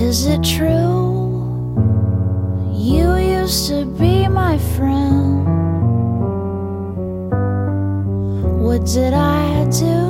Is it true? You used to be my friend. What did I do?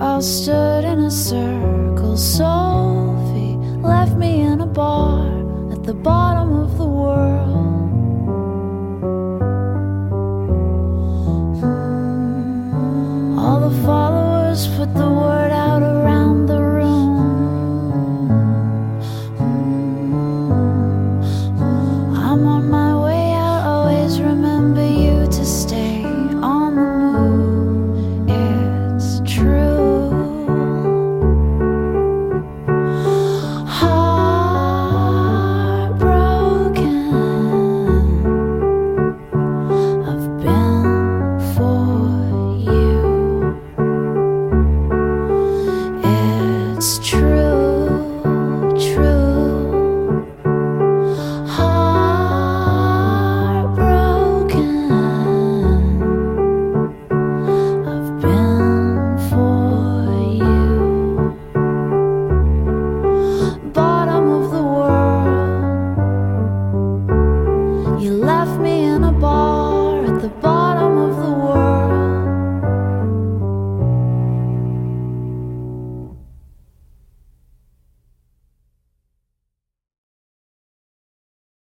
all stood in a circle. Sophie left me in a bar at the bottom of the world. Hmm. All the followers put the word. me and